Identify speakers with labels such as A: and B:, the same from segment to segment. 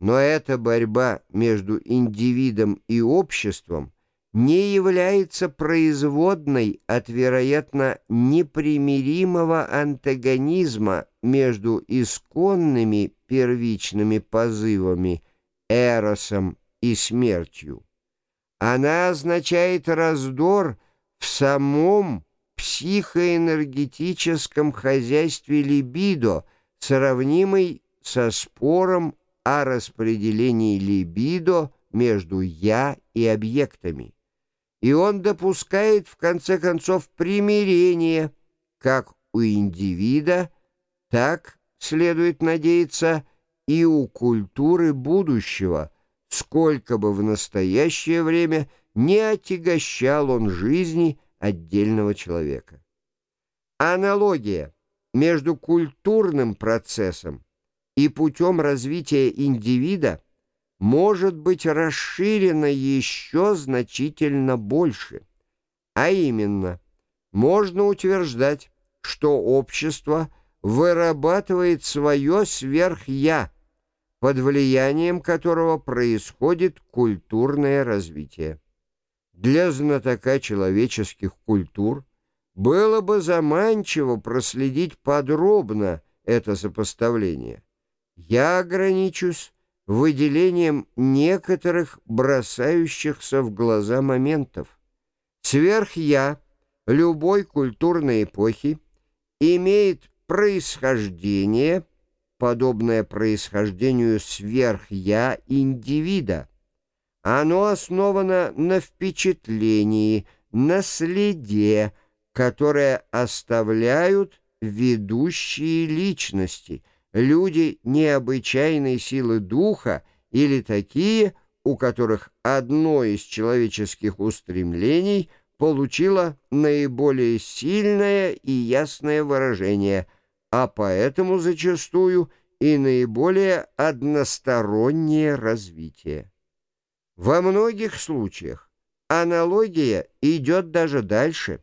A: Но эта борьба между индивидом и обществом не является производной от, вероятно, непримиримого антагонизма между исконными первичными позывами эросом и смертью. Она означает раздор в самом психоэнергетическом хозяйстве либидо, сравнимый со спором о распределении либидо между «я» и объектами. И он допускает, в конце концов, примирение как у индивида, так, следует надеяться, и у культуры будущего, сколько бы в настоящее время не отягощал он жизни отдельного человека. Аналогия между культурным процессом и путем развития индивида может быть расширена еще значительно больше. А именно, можно утверждать, что общество вырабатывает свое сверх-я, под влиянием которого происходит культурное развитие. Для знатока человеческих культур было бы заманчиво проследить подробно это сопоставление. Я ограничусь выделением некоторых бросающихся в глаза моментов. Сверх-я любой культурной эпохи имеет происхождение, подобное происхождению сверх-я индивида, оно основано на впечатлении, на следе, которое оставляют ведущие личности, люди необычайной силы духа или такие, у которых одно из человеческих устремлений получило наиболее сильное и ясное выражение, а поэтому зачастую и наиболее одностороннее развитие. Во многих случаях аналогия идет даже дальше.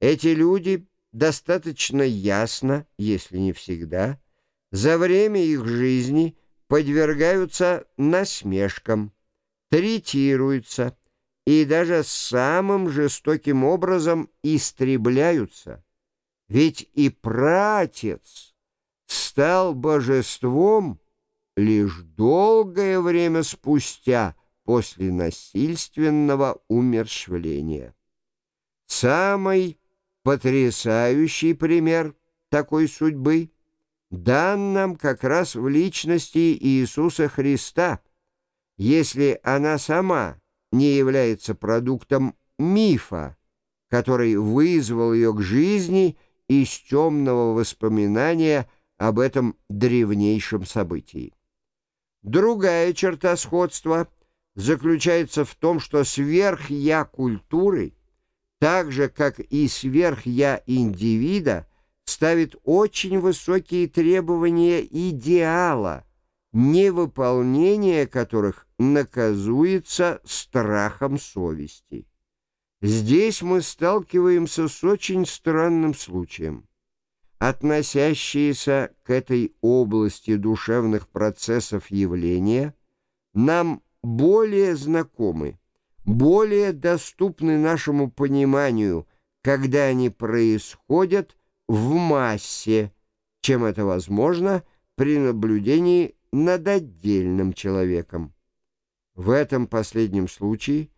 A: Эти люди достаточно ясно, если не всегда, за время их жизни подвергаются насмешкам, третируются и даже самым жестоким образом истребляются. Ведь и пратец стал божеством лишь долгое время спустя – после насильственного умершвления. Самый потрясающий пример такой судьбы дан нам как раз в личности Иисуса Христа, если она сама не является продуктом мифа, который вызвал ее к жизни из темного воспоминания об этом древнейшем событии. Другая черта сходства — заключается в том, что сверх-я культуры, так же, как и сверх-я индивида, ставит очень высокие требования идеала, невыполнение которых наказуется страхом совести. Здесь мы сталкиваемся с очень странным случаем. Относящиеся к этой области душевных процессов явления нам более знакомы, более доступны нашему пониманию, когда они происходят в массе, чем это возможно при наблюдении над отдельным человеком. В этом последнем случае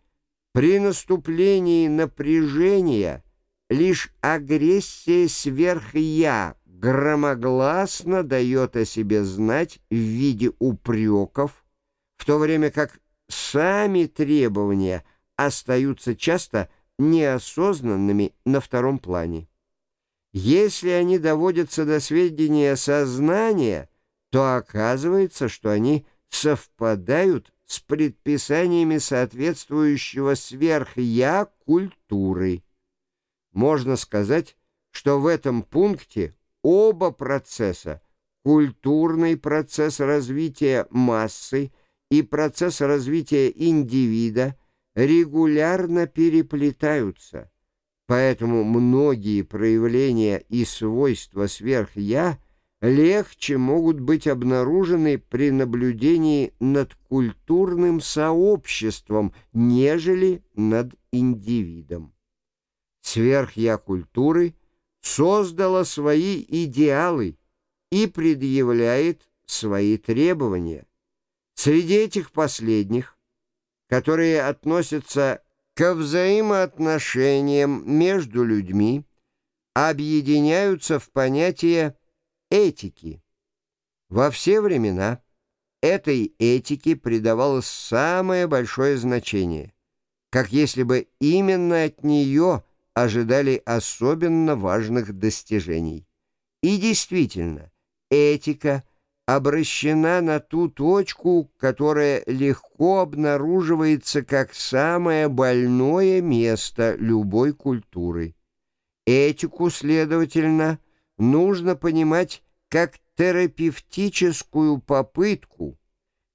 A: при наступлении напряжения лишь агрессия сверх-я громогласно дает о себе знать в виде упреков, в то время как сами требования остаются часто неосознанными на втором плане. Если они доводятся до сведения сознания, то оказывается, что они совпадают с предписаниями соответствующего сверх-я культуры. Можно сказать, что в этом пункте оба процесса, культурный процесс развития массы – и процесс развития индивида регулярно переплетаются, поэтому многие проявления и свойства сверх-я легче могут быть обнаружены при наблюдении над культурным сообществом, нежели над индивидом. Сверхя культуры создала свои идеалы и предъявляет свои требования. Среди этих последних, которые относятся ко взаимоотношениям между людьми, объединяются в понятие этики. Во все времена этой этике придавалось самое большое значение, как если бы именно от нее ожидали особенно важных достижений. И действительно, этика обращена на ту точку, которая легко обнаруживается как самое больное место любой культуры. Этику, следовательно, нужно понимать как терапевтическую попытку,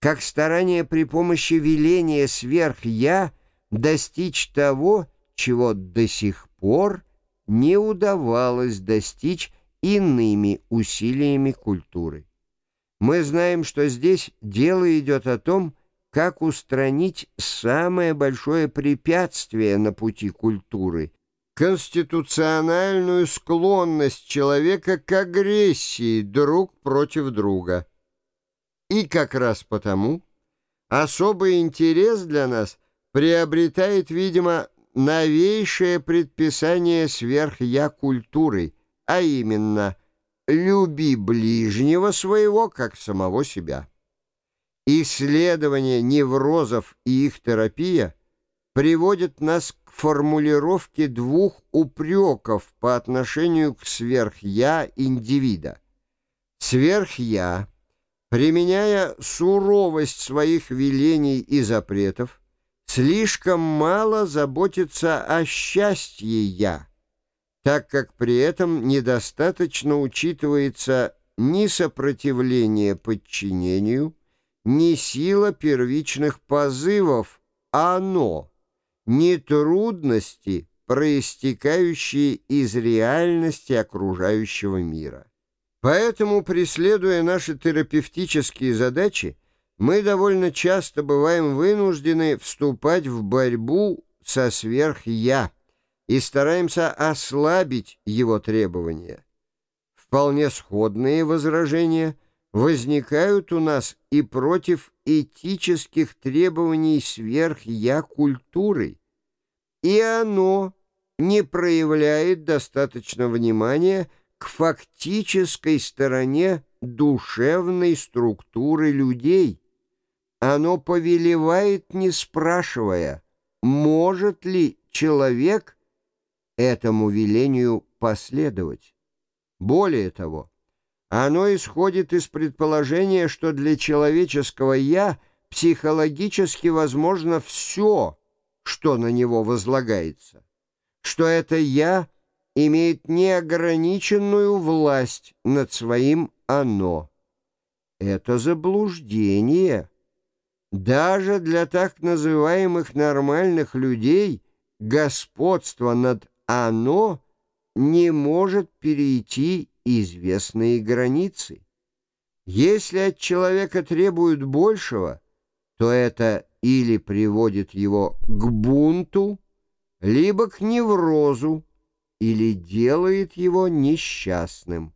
A: как старание при помощи веления сверх-я достичь того, чего до сих пор не удавалось достичь иными усилиями культуры. Мы знаем, что здесь дело идет о том, как устранить самое большое препятствие на пути культуры — конституциональную склонность человека к агрессии друг против друга. И как раз потому особый интерес для нас приобретает, видимо, новейшее предписание сверх-я культуры, а именно «люби ближнего своего, как самого себя». Исследование неврозов и их терапия приводят нас к формулировке двух упреков по отношению к сверх-я индивида. Сверх-я, применяя суровость своих велений и запретов, слишком мало заботится о счастье «я», так как при этом недостаточно учитывается ни сопротивление подчинению, ни сила первичных позывов «оно», ни трудности, проистекающие из реальности окружающего мира. Поэтому, преследуя наши терапевтические задачи, мы довольно часто бываем вынуждены вступать в борьбу со сверх-я и стараемся ослабить его требования. Вполне сходные возражения возникают у нас и против этических требований сверх-я культуры, и оно не проявляет достаточно внимания к фактической стороне душевной структуры людей, оно повелевает, не спрашивая, может ли человек этому велению последовать. Более того, оно исходит из предположения, что для человеческого «я» психологически возможно все, что на него возлагается, что это «я» имеет неограниченную власть над своим «оно». Это заблуждение даже для так называемых нормальных людей господство над «оно» не может перейти известные границы. Если от человека требуют большего, то это или приводит его к бунту, либо к неврозу, или делает его несчастным.